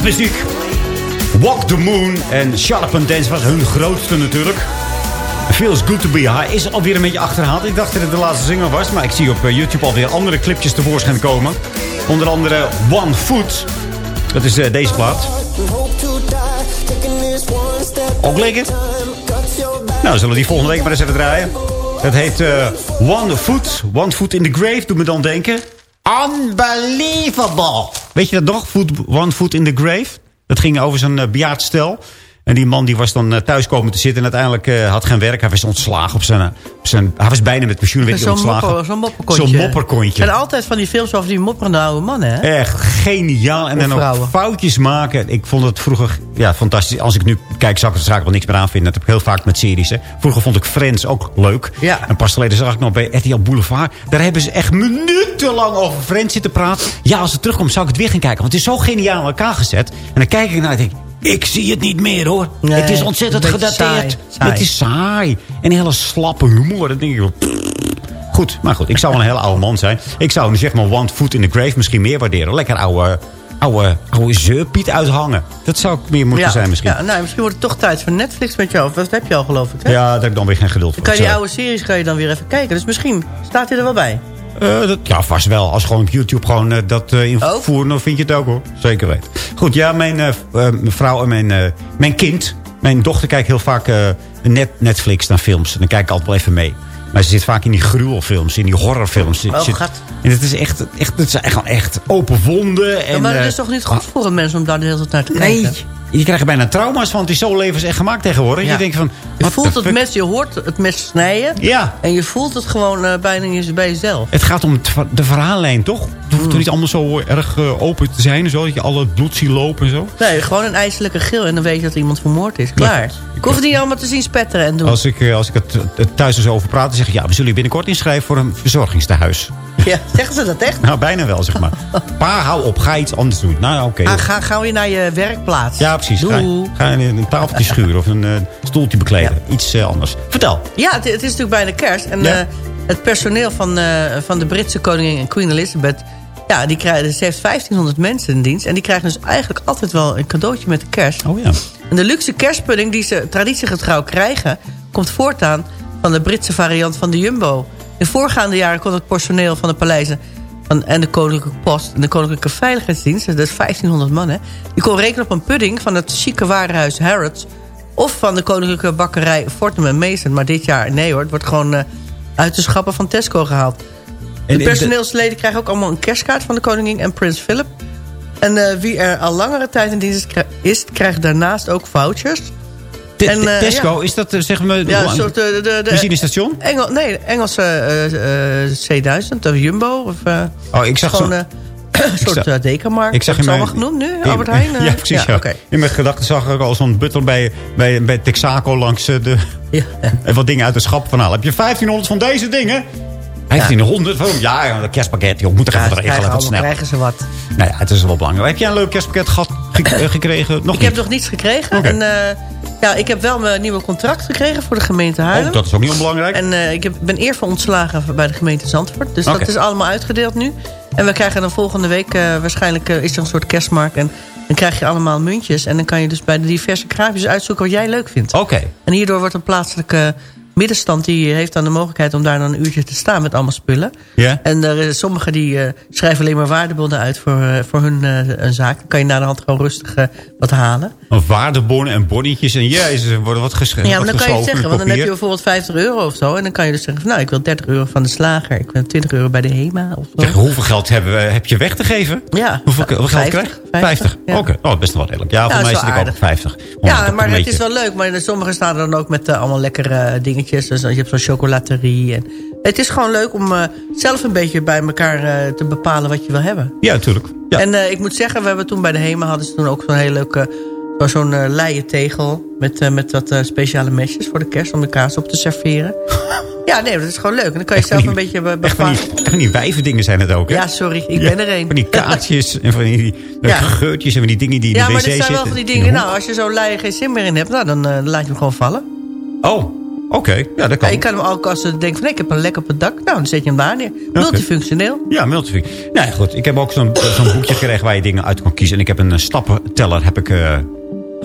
Popmuziek. Walk the Moon en Sharp and Dance was hun grootste natuurlijk. Feels Good to Be High is alweer een beetje achterhaald. Ik dacht dat het de laatste zinger was, maar ik zie op eh, YouTube alweer andere clipjes tevoorschijn komen. Onder andere One Foot. Dat is eh, deze plaat. Ook lekker. Nou, zullen we die volgende week maar eens even draaien. Dat heet eh, One Foot. One Foot in the Grave, doet me dan denken. Unbelievable. Weet je dat? Foot, One Foot in the Grave. Dat ging over zo'n uh, bejaard stel. En die man die was dan uh, thuis komen te zitten. En uiteindelijk uh, had geen werk. Hij was ontslagen op zijn... Op zijn hij was bijna met pensioen. Werd hij ontslagen. Mopper, zo'n mopperkontje. Zo'n mopperkontje. En altijd van die films over die mopperende oude mannen, hè? Echt geniaal. En Of dan vrouwen. ook foutjes maken. Ik vond het vroeger ja, fantastisch. Als ik nu kijk, zou ik er wel niks meer aan vinden. Dat heb ik heel vaak met series. Hè. Vroeger vond ik Friends ook leuk. Ja. En pas geleden zag ik nog bij RTL Boulevard. Daar hebben ze echt minutenlang over Friends zitten praten. Ja, als het terugkomt zou ik het weer gaan kijken. Want het is zo geniaal in elkaar gezet. En dan kijk ik naar en denk ik... Zie het niet meer hoor. Nee, het is ontzettend gedateerd. saai. Het is saai. En een hele slappe humor. Dan denk ik... wel, Goed, maar goed. Ik zou wel een hele oude man zijn. Ik zou nu zeg maar One Foot in the Grave misschien meer waarderen. Lekker oude, oude, oude zeurpiet uithangen. Dat zou ik meer moeten ja, zijn misschien. Ja, nou, misschien wordt het toch tijd voor Netflix met jou. Dat heb je al, geloof ik, hè? Ja, daar heb ik dan weer geen geduld voor. Dan kan je die oude series kan je dan weer even kijken. Dus misschien staat hij er wel bij. Eh, dat, ja, vast wel. Als gewoon op YouTube gewoon eh, dat eh invoeren, dan vind je het ook hoor. Zeker weten. Goed, ja, mijn vrouw en mijn, eh, mijn kind. Mijn dochter kijkt heel vaak eh, net, Netflix naar films. En dan kijk ik altijd wel even mee. Maar ze zit vaak in die gruwelfilms, in die horrorfilms. Oh, zit- gat. En het is echt, echt, het zijn gewoon echt open wonden. En, Ja, maar het is toch niet goed voor een mens om daar de hele tijd naar te Nee, kijken? Je krijgt bijna trauma's van. Het is zo levens echt gemaakt tegenwoordig. Ja. Je denkt van... Je voelt het mes, je hoort het mes snijden. Ja. En je voelt het gewoon eh, bijna bij jezelf. Het gaat om de verhaallijn, toch? Het hoeft toch niet allemaal zo erg eh, open te zijn. Zo, dat je alle bloed ziet lopen en zo. Nee, gewoon een ijselijke gil en dan weet je dat iemand vermoord is. Klaar. ik hoef het niet allemaal te zien spetteren en doen. Als ik, eh, als ik het thuis zo over praat, dan zeg ik... ja, we zullen je binnenkort inschrijven voor een verzorgingstehuis. Ja, zeggen ze dat echt? Nou, bijna wel, zeg maar. Pa, hou op, ga iets anders doen. Nou, oké. Ah, ga, ga weer naar je werkplaats. Ja, precies. Ga, Doei. ga een, een tafeltje schuren of een eh, stoeltje bekleden. Iets eh, anders. Vertel. Ja, het, het is natuurlijk bijna kerst. En Ja. eh, het personeel van, van de Britse koningin en Queen Elizabeth... Ja, die krijgen, ze heeft 1500 mensen in dienst. En die krijgen dus eigenlijk altijd wel een cadeautje met de kerst. Oh ja. En de luxe kerstpudding die ze traditiegetrouw krijgen... komt voortaan van de Britse variant van de Jumbo. In voorgaande jaren kon het personeel van de paleizen... Van, en de Koninklijke Post en de Koninklijke Veiligheidsdienst... dat is 1500 man, hè... die kon rekenen op een pudding van het chique warenhuis Harrods... of van de Koninklijke Bakkerij Fortnum Mason. Maar dit jaar, nee hoor, het wordt gewoon eh, uit de schappen van Tesco gehaald. En- de en- personeelsleden krijgen ook allemaal een kerstkaart van de koningin en prins Philip. En eh, wie er al langere tijd in dienst is krijgt daarnaast ook vouchers. Eh, Tesco, ja. is dat eh, zeg maar... Ja, een soort... eh, de, benzinestation? Engel, nee, Engelse eh, eh, C1000 of Jumbo. Of, Oh, ik zag zo'n- een soort uh, dekenmarkt. Ik zag je allemaal genoemd nu, Albert Heijn? Ja, precies. Ja, oké. In mijn gedachten zag ik al zo'n butler bij, bij, bij Texaco langs de... En wat dingen uit de schap van halen. Heb je 1500 van deze dingen? 1500? Waarom? Ja, ja, een kerstpakket. Joh, moet er Ja, even regelen. allemaal, snel. krijgen ze wat. Nou ja, het is wel belangrijk. Heb jij een leuk kerstpakket gehad, ge- eh, gekregen? Nog ik heb nog niets gekregen. En, eh, ja, ik heb wel mijn nieuwe contract gekregen voor de gemeente Haarlem. Oh, dat is ook niet onbelangrijk. En eh, ik heb, ben eerder ontslagen bij de gemeente Zandvoort. Dus dat is allemaal uitgedeeld nu. En we krijgen dan volgende week, eh, waarschijnlijk eh, is er een soort kerstmarkt. En dan krijg je allemaal muntjes. En dan kan je dus bij de diverse kraapjes uitzoeken wat jij leuk vindt. Oké. En hierdoor wordt een plaatselijke middenstand... die heeft dan de mogelijkheid om daar dan een uurtje te staan met allemaal spullen. Ja? En er sommigen die eh, schrijven alleen maar waardebonnen uit voor, eh, voor hun eh, een zaak. Dan kan je na de hand gewoon rustig wat halen. Of waardebonnen en bonnetjes. En jezus, er worden wat geschreven. Ja, maar dan kan je het zeggen, want dan heb je bijvoorbeeld 50 euro of zo. En dan kan je dus zeggen, van, nou, ik wil 30 euro van de slager. Ik wil 20 euro bij de HEMA. Of zo. Zeg, hoeveel geld hebben we, heb je weg te geven? Ja. Hoeveel, hoeveel geld 50, krijg je? 50, 50. ja. Oké, oh, best wel redelijk. Ja, Ja, voor mij is ik ook op 50. Ja, maar het beetje- is wel leuk. Maar sommigen staan er dan ook met allemaal lekkere eh, dingetjes. Dus je hebt zo'n chocolaterie. En het is gewoon leuk om eh, zelf een beetje bij elkaar eh, te bepalen wat je wil hebben. Ja, natuurlijk. En eh, ik moet zeggen, we hebben toen bij de HEMA... hadden ze toen ook zo'n hele leuke... zo- zo'n leien tegel met, met wat speciale mesjes voor de kerst... om de kaas op te serveren. ja, nee, dat is gewoon leuk. En dan kan je zelf een beetje be- Echt van bepalen. die, echt van die wijvendingen zijn het ook, hè? Ja, sorry, ik Ja, ben er een. Van die kaartjes en van die Ja. geurtjes en van die dingen die in Ja, de maar wc er zijn zitten. wel van die dingen... nou, als je zo'n leien geen zin meer in hebt... Nou, dan laat je hem gewoon vallen. Oh, oké. Ja, dat kan. Ja, je kan hem ook als je denkt van... ik heb een lek op het dak. Nou, dan zet je hem daar neer. Multifunctioneel. Ja, multifunctie. Nou ja, goed. Ik heb ook zo'n zo'n boekje gekregen waar je dingen uit kan kiezen. En ik heb een eh, stappenteller heb ik, eh,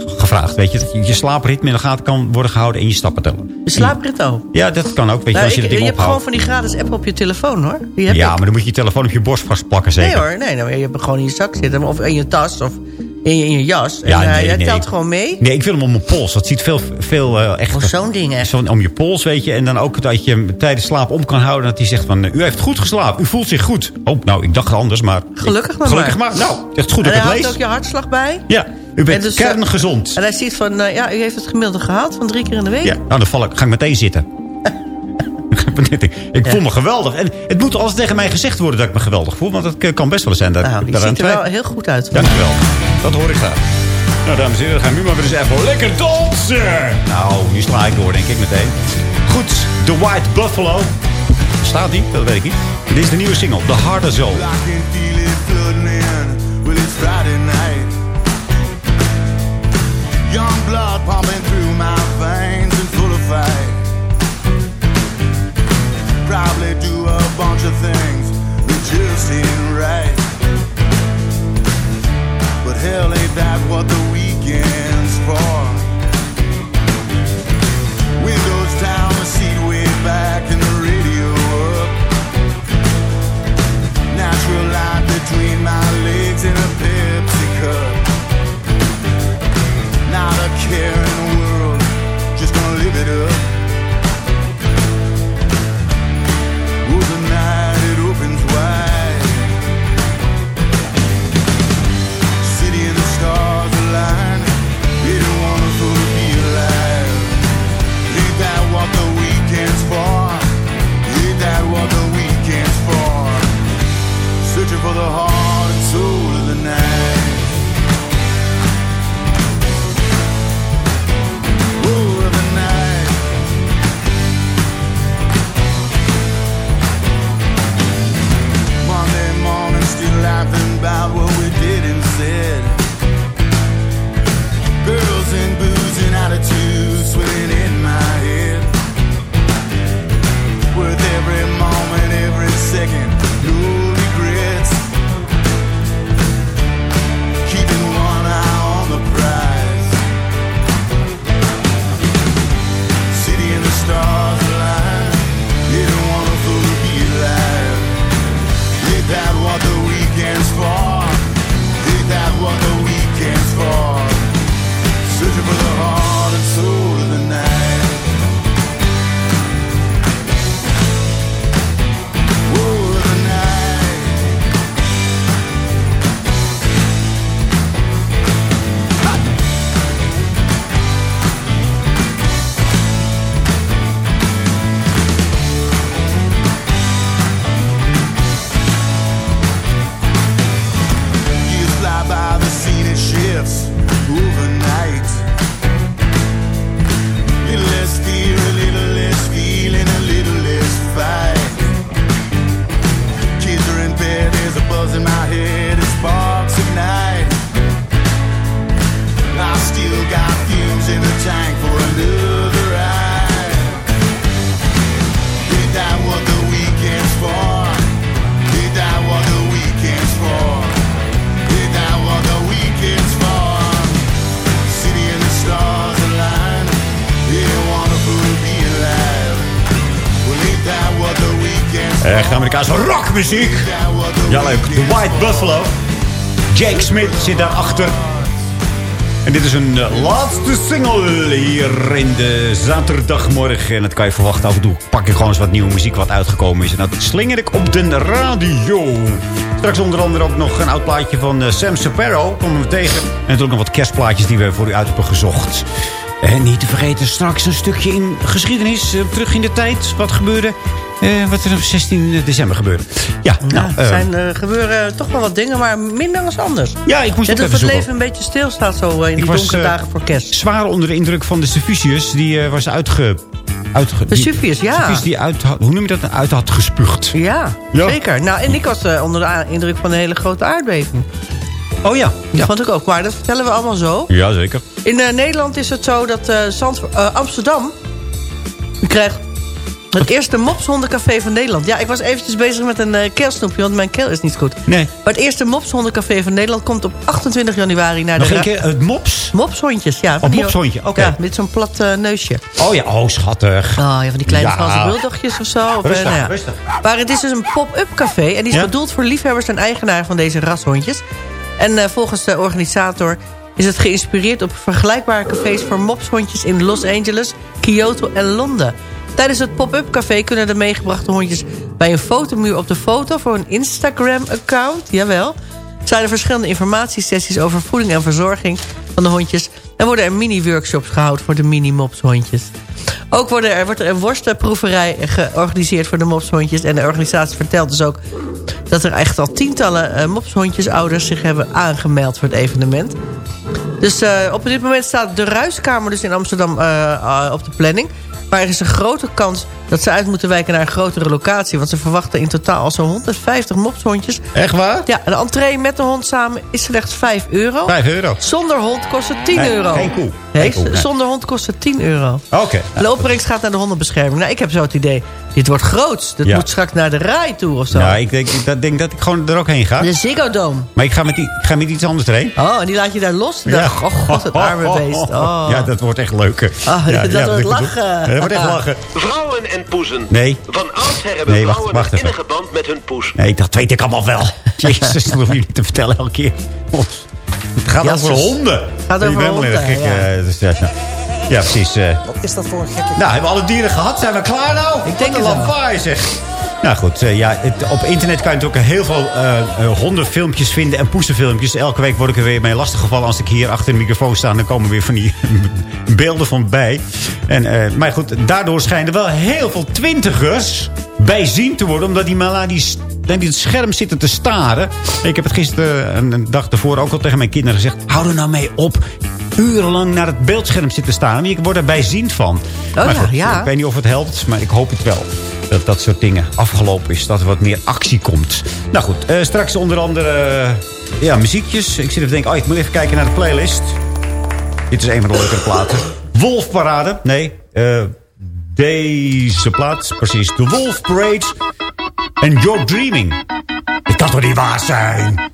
gevraagd. Weet je, dat je je slaapritme in de gaten kan worden gehouden en je stappen tellen. Je slaaprit ook. Ja, dat kan ook. Weet je, Nou, als je ik- dat ding je hebt gewoon van die gratis app op je telefoon, hoor. Die heb Ja, ik. maar dan moet je je telefoon op je borst vastplakken zeker. Nee hoor, nee, nee, je hebt hem gewoon in je zak zitten. Of in je tas, of in je, in je jas. En Ja, eh, nee, telt gewoon mee. Nee, ik wil hem om mijn pols. Dat ziet veel, veel eh, echt... Oh, zo'n ding, hè? Zo'n om je pols, weet je. En dan ook dat je hem tijdens slaap om kan houden. Dat hij zegt van, eh, u heeft goed geslapen. U voelt zich goed. Oh, nou, ik dacht anders, maar... Gelukkig maar. Gelukkig maar. Nou, echt goed dat ik het houdt lees. ook je hartslag bij. Ja, u bent En dus, kerngezond. En hij ziet van, eh, ja, u heeft het gemiddelde gehaald van drie keer in de week. Ja, nou, dan val ik, ga ik meteen zitten. ik voel me geweldig. En het moet alles tegen mij gezegd worden dat ik me geweldig voel. Want het kan best wel eens zijn dat Nou, ziet er wel heel goed uit. Dank u wel. Dat hoor ik graag. Nou, dames en heren, gaan we nu maar weer eens even lekker dansen. Nou, nu sla ik door, denk ik meteen. Goed, The White Buffalo. Staat die? Dat weet ik niet. Dit is de nieuwe single, The Harder Zone. Young blood pumping through my veins and full of fight. Probably do a bunch of things that just ain't right. But hell, ain't that what the weekend's for? Windows down, the seat way back, and the radio up natural light between Amerikaanse care rockmuziek. Ja, leuk. The White Buffalo. Jake Smith zit daarachter. En dit is een eh, laatste single hier in de zaterdagmorgen. En dat kan je verwachten. Af pak ik gewoon eens wat nieuwe muziek wat uitgekomen is. En dat slinger ik op de radio. Straks onder andere ook nog een oud plaatje van eh, Sam Sapero. Komen we tegen. En natuurlijk nog wat kerstplaatjes die we voor u uit hebben gezocht. En niet te vergeten straks een stukje in geschiedenis. eh, terug in de tijd. Wat gebeurde? eh, wat er op 16 december gebeurde. Ja, nou, er eh, zijn, gebeuren toch wel wat dingen, maar minder dan anders. Ja, ik moest Net even het leven een beetje stilstaat zo in die was, donkere dagen voor kerst. zwaar onder de indruk van de Sefusius. Die was uitge... uitge Vesuvius, ja. Vesuvius die uit, had- hoe noem je dat? Uit had gespuugd. Ja, Ja. zeker. Nou, en ik was onder de indruk van een hele grote aardbeving. Oh ja. Dat vond ik ook. Maar dat vertellen we allemaal zo. Ja, zeker. In eh, Nederland is het zo dat eh, Zandvo- eh, Amsterdam krijgt het eerste mopshondencafé van Nederland. Ja, ik was eventjes bezig met een uh, keelsnoepje, want mijn keel is niet goed. Nee. Maar het eerste mopshondencafé van Nederland komt op 28 januari naar Nog de... een ra- keer het mops? Mopshondjes, ja. Oh, mopshondje, oké. Ja, met zo'n plat neusje. Oh ja, oh schattig. Oh, ja, van die kleine Ja. Franse of zo. Of, Rustig, nou ja. rustig. Maar het is dus een pop-up café. En die is Ja? bedoeld voor liefhebbers en eigenaren van deze rashondjes. En eh, volgens de organisator is het geïnspireerd op vergelijkbare cafés voor mopshondjes in Los Angeles, Kyoto en Londen. Tijdens het pop-up café kunnen de meegebrachte hondjes bij een fotomuur op de foto voor een Instagram-account. Jawel. Zijn er verschillende informatiesessies over voeding en verzorging van de hondjes. En worden er mini-workshops gehouden voor de mini-mopshondjes. Ook worden er, wordt er een worstenproeverij georganiseerd voor de mopshondjes. En de organisatie vertelt dus ook dat er echt al tientallen eh, mopshondjesouders zich hebben aangemeld voor het evenement. Dus eh, op dit moment staat de Ruiskamer dus in Amsterdam eh, op de planning. Maar er is een grote kans dat ze uit moeten wijken naar een grotere locatie. Want ze verwachten in totaal al zo'n 150 mopshondjes. Echt waar? Ja, de entree met de hond samen is slechts 5 euro. 5 euro. Zonder hond kost het 10 Nee, euro. geen koe. Nee, Geen koe, nee. zonder hond kost het 10 euro. Oké. De opbrengst gaat naar de hondenbescherming. Nou, ik heb zo het idee, dit wordt groots. Dit Ja. moet straks naar de RAI toe of zo. Nou, ik denk, ik dat- denk dat ik gewoon er ook heen ga. De Ziggo Dome. Maar ik ga met, die, ik ga met iets anders erheen. Oh, en die laat je daar los? Ja. Oh god, het arme beest. Oh. Ja, dat wordt echt leuk. Ah, ja, dat ja, wordt lachen. Ja, dat wordt echt lachen. Vrouwen en poezen. Nee. Van oudsher hebben Nee, wacht, vrouwen wacht een innige band met hun poes. Nee, dat weet ik allemaal wel. Jezus, dat hoef je niet te vertellen elke keer. Het gaat Ja, over honden. Gaat Ik over honden, gek, ja. eh, dus, ja, ja. precies. eh. Wat is dat voor een gekke... Nou, hebben we alle dieren gehad? Zijn we klaar nou? Ik denk het het wel. lawaai zeg. Nou goed, eh, ja, het- op internet kan je natuurlijk heel veel eh, hondenfilmpjes vinden en poesenfilmpjes. Elke week word ik er weer mee lastiggevallen als ik hier achter de microfoon sta. Dan komen weer van die beelden van bij. En, maar goed, daardoor schijnen wel heel veel twintigers bijzien te worden. Omdat die maar naar die, s- naar die scherm zitten te staren. Ik heb het gisteren, een, een dag ervoor, ook al tegen mijn kinderen gezegd. Hou er nou mee op. Urenlang naar het beeldscherm zitten staan. Je wordt er bijziend van. Oh Maar ja, goed, ja. Ik weet niet of het helpt, maar ik hoop het wel. Dat dat soort dingen afgelopen is. Dat er wat meer actie komt. Nou goed, eh, straks onder andere eh, ja, muziekjes. Ik zit even te denken, oh, ik moet even kijken naar de playlist. Dit is een van de leukere platen. Wolfparade. Nee, eh, deze plaat. Precies. The Wolf Parade. En Your Dreaming. Ik kan toch niet waar zijn?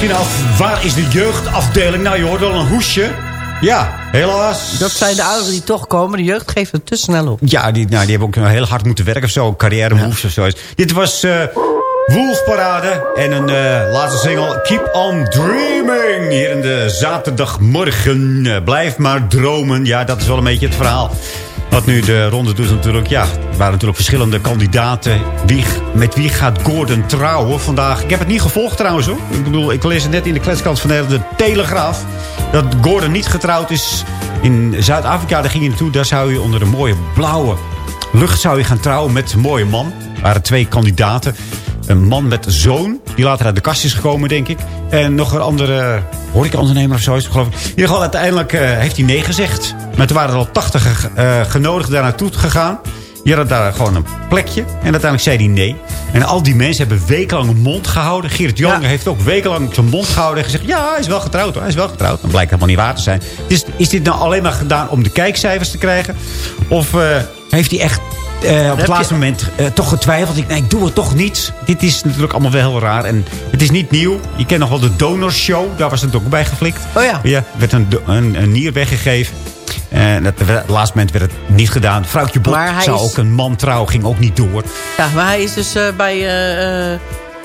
Misschien af, waar is de jeugdafdeling? Nou, je hoort wel een hoesje. Ja, helaas. Dat zijn de ouderen die toch komen. De jeugd geeft het te snel op. Ja, die, nou, die hebben ook heel hard moeten werken of zo. Carrière moves of zo. Dit was eh Wolf Parade en een eh, laatste single Keep On Dreaming. Hier in de zaterdagmorgen. Eh, blijf maar dromen. Ja, dat is wel een beetje het verhaal. Wat nu de ronde doet natuurlijk. Ja, er waren natuurlijk verschillende kandidaten. Wie, met wie gaat Gordon trouwen vandaag? Ik heb het niet gevolgd trouwens hoor. Ik bedoel, ik lees het net in de kletskant van de Telegraaf. Dat Gordon niet getrouwd is in Zuid-Afrika. Daar ging je naartoe. Daar zou je onder een mooie blauwe lucht zou je gaan trouwen met een mooie man. Er waren twee kandidaten. Een man met zoon, die later uit de kast is gekomen, denk ik. En nog een andere horecaondernemer of zo, is het, geloof ik. In ieder geval, uiteindelijk eh, heeft hij nee gezegd. Maar toen waren er al tachtig uh, genodigd daar naartoe gegaan. Die hadden daar gewoon een plekje. En uiteindelijk zei hij nee. En al die mensen hebben wekenlang mond gehouden. Geert Jonger heeft ook wekenlang zijn mond gehouden. En gezegd, ja, hij is wel getrouwd hoor. Hij is wel getrouwd. Dan blijkt helemaal niet waar te zijn. Is, is dit nou alleen maar gedaan om de kijkcijfers te krijgen? Of uh, heeft hij echt uh, op het laatste je... moment uh, toch getwijfeld. Ik, nee, ik doe het toch niet. Dit is natuurlijk allemaal wel heel raar. En het is niet nieuw. Je kent nog wel de donorshow. Daar was het ook bij geflikt. Oh ja. Ja, werd een, een, een nier weggegeven. En op het laatste moment werd het niet gedaan. Vrouwtje Bot zou is... ook een man trouwen. Ging ook niet door. Ja, maar hij is dus uh, bij...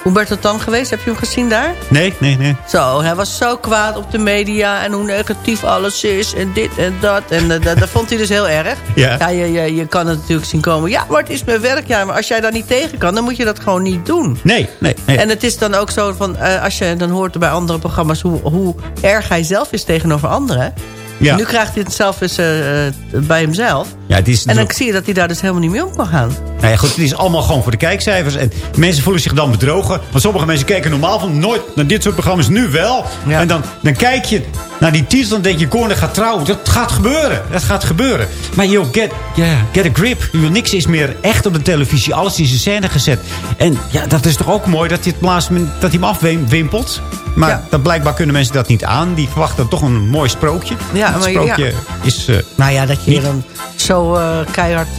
Hoe werd het dan geweest? Heb je hem gezien daar? Nee, nee, nee. Zo, hij was zo kwaad op de media en hoe negatief alles is en dit en dat. En uh, dat, dat vond hij dus heel erg. Ja. ja je, je, je kan het natuurlijk zien komen. Ja, maar het is mijn werk. Ja, maar als jij daar niet tegen kan, dan moet je dat gewoon niet doen. Nee, nee. nee. En het is dan ook zo van, uh, als je dan hoort bij andere programma's hoe, hoe erg hij zelf is tegenover anderen. Ja. Nu krijgt hij het zelf eens uh, bij hemzelf. Ja, het is en dan zie je dat hij daar dus helemaal niet mee om kan gaan. Nou ja, goed, het is allemaal gewoon voor de kijkcijfers. En mensen voelen zich dan bedrogen. Want sommige mensen kijken normaal van nooit naar dit soort programma's. Nu wel. Ja. En dan, dan kijk je naar die titel en denk je... Corner gaat trouwen. Dat gaat gebeuren. Dat gaat gebeuren. Maar joh, get, yeah, get a grip. Niks is meer echt op de televisie. Alles is in scène gezet. En ja, dat is toch ook mooi dat hij, het dat hij hem afwimpelt. Maar ja. dat blijkbaar kunnen mensen dat niet aan. Die verwachten toch een mooi sprookje. Ja, het sprookje ja. is... Uh, nou ja, dat je niet... dan zo uh, keihard...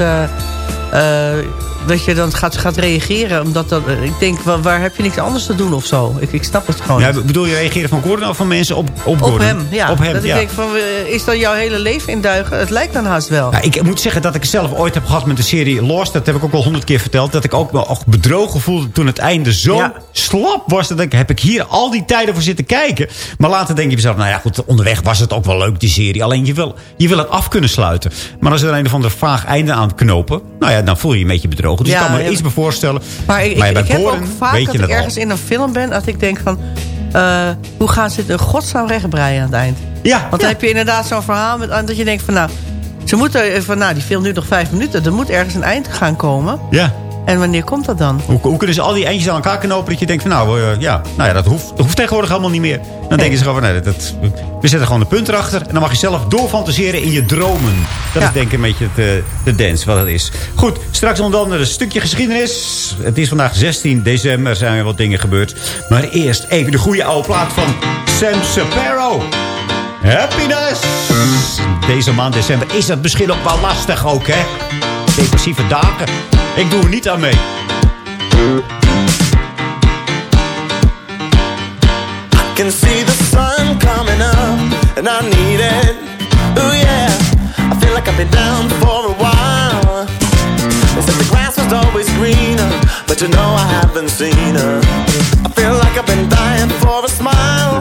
Dat je dan gaat, gaat reageren. Omdat dat, ik denk, waar, waar, heb je niks anders te doen of zo? Ik, ik snap het gewoon ja, niet. Bedoel je reageren van Gordon of van mensen op, op Gordon? Op hem, ja. Op hem, dat ja. ik denk van, is dat jouw hele leven induigen? Het lijkt dan haast wel. Ja, ik moet zeggen dat ik zelf ooit heb gehad met de serie Lost. Dat heb ik ook al honderd keer verteld. Dat ik ook wel ook bedrogen voelde toen het einde zo ja. slap was. Dat ik, heb ik hier al die tijden voor zitten kijken. Maar later denk je mezelf, nou ja goed, onderweg was het ook wel leuk die serie. Alleen je wil, je wil het af kunnen sluiten. Maar als er een of ander vaag einde aan knopen. Nou ja, dan voel je je een beetje bedrogen. Dus ja, ik kan me iets voorstellen. Maar ik, maar ik, heb ook vaak dat ik ergens al. in een film ben... dat ik denk van... Uh, hoe gaan ze het in godsnaam rechtbreien aan het eind? Ja. Want dan heb je inderdaad zo'n verhaal met, dat je denkt van... nou, ze moeten van, nou, die film nu nog vijf minuten. Er moet ergens een eind gaan komen. Ja. En wanneer komt dat dan? Hoe, hoe kunnen ze al die eindjes aan elkaar knopen dat je denkt van nou, eh, ja, nou ja, dat hoeft, dat hoeft tegenwoordig allemaal niet meer. Dan denken ze gewoon van nee, dat, we zetten gewoon een punt erachter. En dan mag je zelf doorfantaseren in je dromen. Dat is denk ik een beetje het, eh, de dance wat het is. Goed, straks onder andere een stukje geschiedenis. Het is vandaag 16 december, er zijn weer wat dingen gebeurd. Maar eerst even de goede oude plaat van Sam Sapero. Happiness! Deze maand december is het misschien ook wel lastig ook, hè? Depressieve dagen. Ik doe er niet aan mee. I can see the sun coming up, and I need it. Ooh yeah, I feel like I've been down for a while. They said the grass was always greener, but you know I haven't seen her. I feel like I've been dying for a smile.